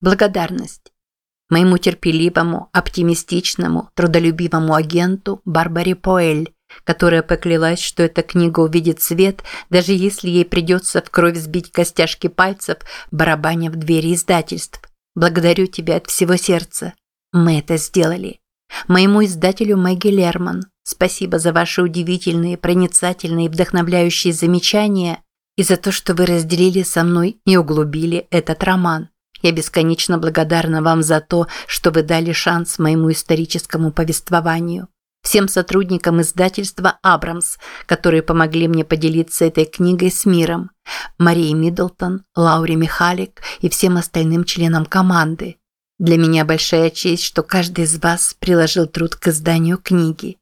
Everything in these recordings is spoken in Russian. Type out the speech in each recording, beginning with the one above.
Благодарность. Моему терпеливому, оптимистичному, трудолюбивому агенту Барбаре Поэль, которая поклялась, что эта книга увидит свет, даже если ей придется в кровь сбить костяшки пальцев, барабаня в двери издательств. Благодарю тебя от всего сердца. Мы это сделали. Моему издателю Мэгги Лерман, спасибо за ваши удивительные, проницательные и вдохновляющие замечания и за то, что вы разделили со мной и углубили этот роман. Я бесконечно благодарна вам за то, что вы дали шанс моему историческому повествованию всем сотрудникам издательства «Абрамс», которые помогли мне поделиться этой книгой с миром, Марии Миддлтон, Лауре Михалик и всем остальным членам команды. Для меня большая честь, что каждый из вас приложил труд к изданию книги.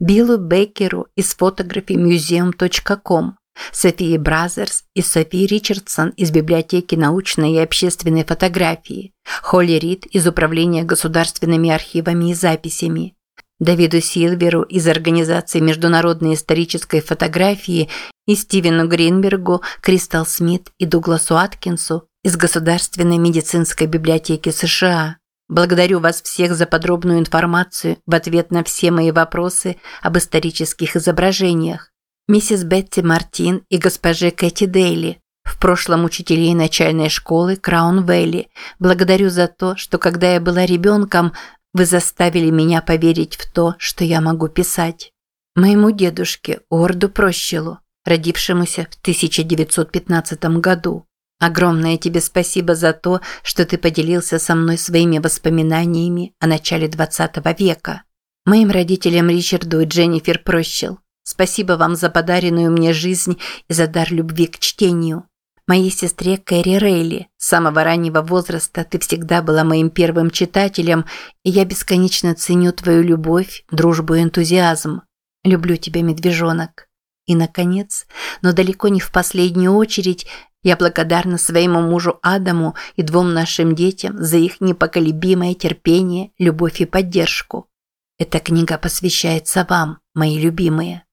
Биллу Бейкеру из photographymuseum.com, Софии Бразерс и Софии Ричардсон из библиотеки научной и общественной фотографии, Холли Рид из Управления государственными архивами и записями, Давиду Силверу из Организации международной исторической фотографии и Стивену Гринбергу, Кристал Смит и Дугласу Аткинсу из Государственной медицинской библиотеки США. Благодарю вас всех за подробную информацию в ответ на все мои вопросы об исторических изображениях. Миссис Бетти Мартин и госпоже Кэти Дейли, в прошлом учителей начальной школы Краун-Вэлли. Благодарю за то, что когда я была ребенком, вы заставили меня поверить в то, что я могу писать. Моему дедушке Орду Прощелу, родившемуся в 1915 году. Огромное тебе спасибо за то, что ты поделился со мной своими воспоминаниями о начале 20 века. Моим родителям Ричарду и Дженнифер Прощел. Спасибо вам за подаренную мне жизнь и за дар любви к чтению моей сестре Кэрри Рейли. С самого раннего возраста ты всегда была моим первым читателем, и я бесконечно ценю твою любовь, дружбу и энтузиазм. Люблю тебя, медвежонок. И, наконец, но далеко не в последнюю очередь, я благодарна своему мужу Адаму и двум нашим детям за их непоколебимое терпение, любовь и поддержку. Эта книга посвящается вам, мои любимые.